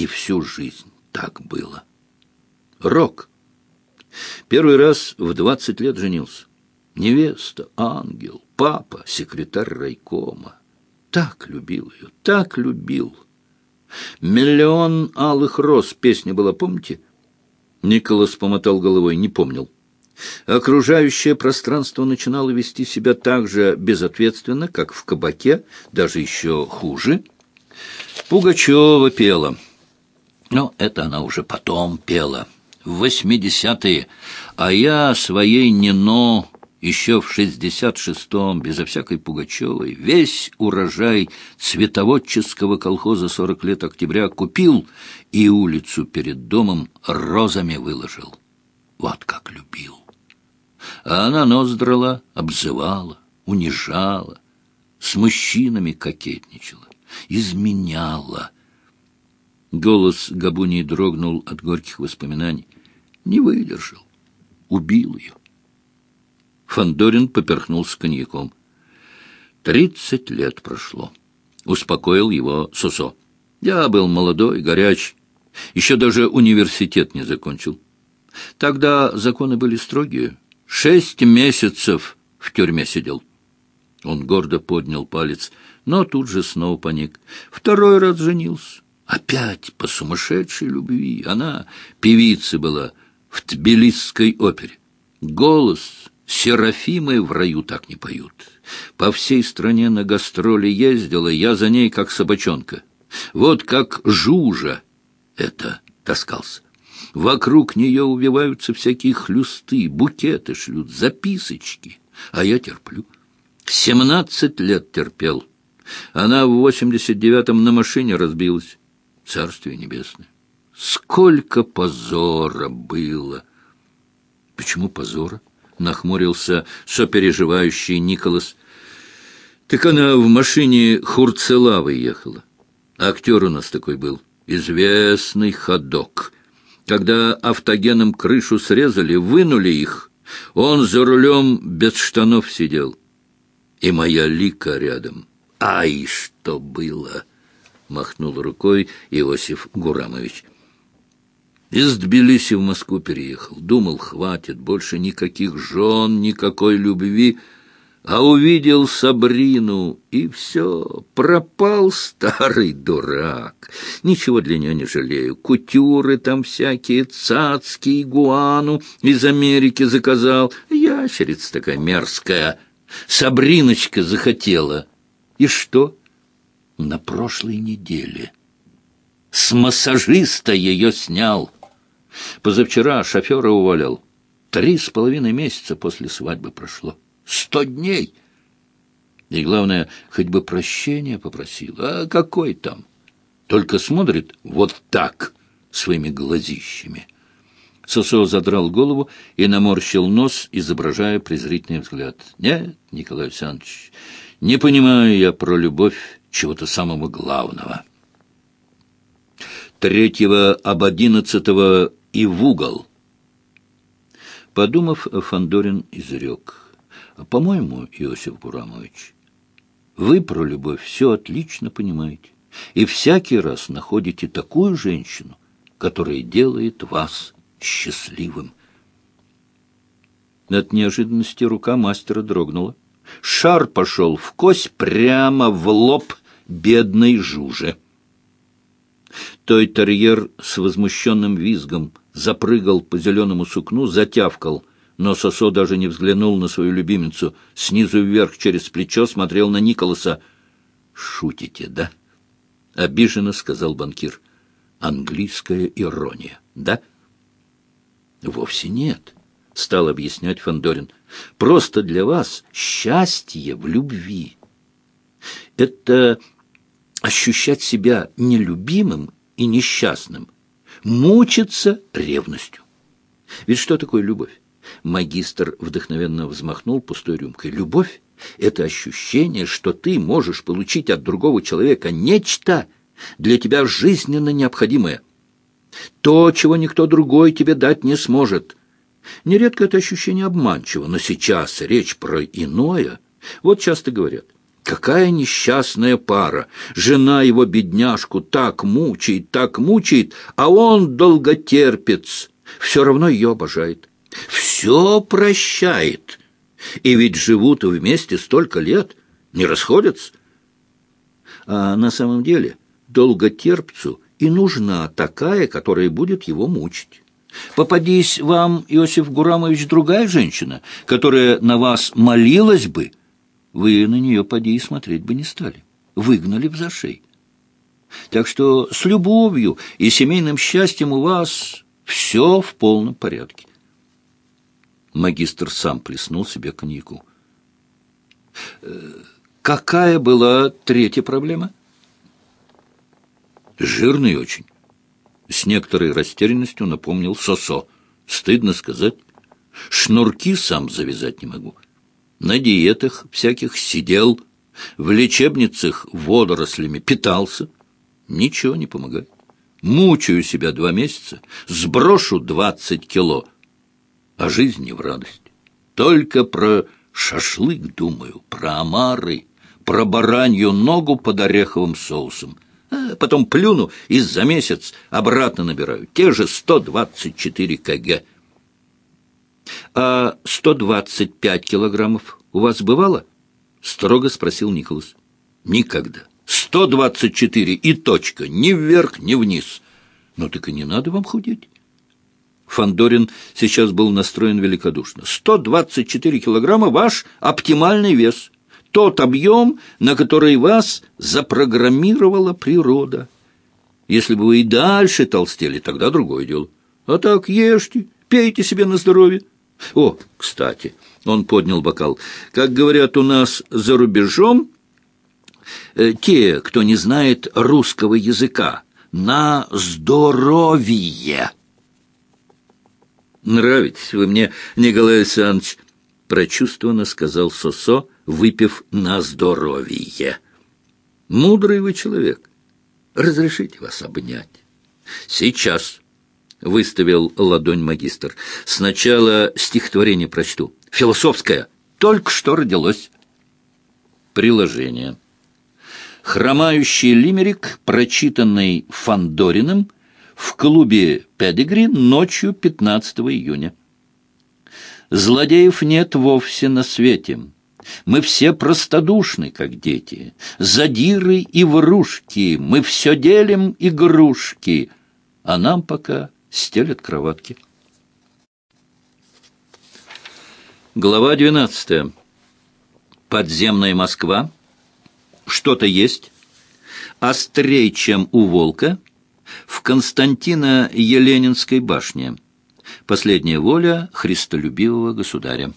И всю жизнь так было. Рок. Первый раз в двадцать лет женился. Невеста, ангел, папа, секретарь райкома. Так любил ее, так любил. «Миллион алых роз» песня была, помните? Николас помотал головой, не помнил. Окружающее пространство начинало вести себя так же безответственно, как в кабаке, даже еще хуже. Пугачева пела. Но это она уже потом пела, в восьмидесятые, а я своей Нино еще в шестьдесят шестом, безо всякой Пугачевой, весь урожай цветоводческого колхоза «Сорок лет октября» купил и улицу перед домом розами выложил. Вот как любил. А она нос драла, обзывала, унижала, с мужчинами кокетничала, изменяла. Голос Габунии дрогнул от горьких воспоминаний. Не выдержал, убил ее. Фандорин поперхнулся коньяком. Тридцать лет прошло. Успокоил его Сосо. Я был молодой, горячий. Еще даже университет не закончил. Тогда законы были строгие. Шесть месяцев в тюрьме сидел. Он гордо поднял палец, но тут же снова паник. Второй раз женился. Опять по сумасшедшей любви. Она певица была в Тбилисской опере. Голос Серафимы в раю так не поют. По всей стране на гастроли ездила, я за ней как собачонка. Вот как жужа это таскался. Вокруг нее убиваются всякие хлюсты, букеты шлют, записочки. А я терплю. Семнадцать лет терпел. Она в восемьдесят девятом на машине разбилась. Царствие небесное. Сколько позора было! Почему позора? нахмурился сопереживающий Николас. Так она в машине Хурцелавы ехала. Актер у нас такой был, известный ходок. Когда автогеном крышу срезали, вынули их, он за рулем без штанов сидел. И моя лика рядом. Ай, что было! Махнул рукой Иосиф Гурамович. Из Тбилиси в Москву переехал. Думал, хватит, больше никаких жен, никакой любви. А увидел Сабрину, и все, пропал старый дурак. Ничего для нее не жалею. Кутюры там всякие, цацки, игуану из Америки заказал. Ящерица такая мерзкая. Сабриночка захотела. И что? На прошлой неделе. С массажиста ее снял. Позавчера шофера уволил. Три с половиной месяца после свадьбы прошло. Сто дней! И главное, хоть бы прощения попросил. А какой там? Только смотрит вот так, своими глазищами. Сосо задрал голову и наморщил нос, изображая презрительный взгляд. «Нет, Николай Александрович, не понимаю я про любовь чего-то самого главного». Третьего об одиннадцатого и в угол. Подумав, Фандорин изрек. «По-моему, Иосиф Гурамович, вы про любовь все отлично понимаете, и всякий раз находите такую женщину, которая делает вас счастливым». От неожиданности рука мастера дрогнула. Шар пошел в кость прямо в лоб бедной жуже. Той терьер с возмущенным визгом запрыгал по зеленому сукну, затявкал, но Сосо даже не взглянул на свою любимицу. Снизу вверх через плечо смотрел на Николаса. «Шутите, да?» — обиженно сказал банкир. «Английская ирония, да?» «Вовсе нет», — стал объяснять Фандорин. «Просто для вас счастье в любви. Это ощущать себя нелюбимым и несчастным, мучиться ревностью. Ведь что такое любовь? Магистр вдохновенно взмахнул пустой рюмкой. Любовь — это ощущение, что ты можешь получить от другого человека нечто для тебя жизненно необходимое. То, чего никто другой тебе дать не сможет. Нередко это ощущение обманчиво, но сейчас речь про иное. Вот часто говорят — Какая несчастная пара! Жена его, бедняжку, так мучает, так мучает, а он долготерпец. Все равно ее обожает. Все прощает. И ведь живут вместе столько лет, не расходятся. А на самом деле долготерпцу и нужна такая, которая будет его мучить. Попадись вам, Иосиф Гурамович, другая женщина, которая на вас молилась бы, вы на нее поди и смотреть бы не стали. Выгнали в зашей. Так что с любовью и семейным счастьем у вас все в полном порядке. Магистр сам плеснул себе коньяку. «Э, какая была третья проблема? Жирный очень. С некоторой растерянностью напомнил Сосо. Стыдно сказать. Шнурки сам завязать не могу на диетах всяких сидел, в лечебницах водорослями питался. Ничего не помогает. Мучаю себя два месяца, сброшу двадцать кило, а жизнь не в радость. Только про шашлык думаю, про омары, про баранью ногу под ореховым соусом. А потом плюну и за месяц обратно набираю. Те же сто двадцать четыре кг. «А сто двадцать пять килограммов у вас бывало?» — строго спросил Николас. «Никогда. Сто двадцать четыре и точка. Ни вверх, ни вниз. Ну так и не надо вам худеть». Фандорин сейчас был настроен великодушно. «Сто двадцать четыре килограмма — ваш оптимальный вес. Тот объем, на который вас запрограммировала природа. Если бы вы и дальше толстели, тогда другое дело. А так ешьте, пейте себе на здоровье. О, кстати, он поднял бокал. Как говорят у нас за рубежом, э, те, кто не знает русского языка, на здоровье. Нравитесь вы мне, Николай Александрович, прочувствованно сказал Сосо, выпив на здоровье. Мудрый вы человек. Разрешите вас обнять. Сейчас. — выставил ладонь магистр. «Сначала стихотворение прочту. Философское. Только что родилось». Приложение. Хромающий лимерик, прочитанный Фандориным в клубе «Педигри» ночью 15 июня. «Злодеев нет вовсе на свете». Мы все простодушны, как дети, задиры и врушки, мы все делим игрушки, а нам пока стелят кроватки. Глава 12. Подземная Москва. Что-то есть. Острей, чем у волка. В Константино-Еленинской башне. Последняя воля христолюбивого государя.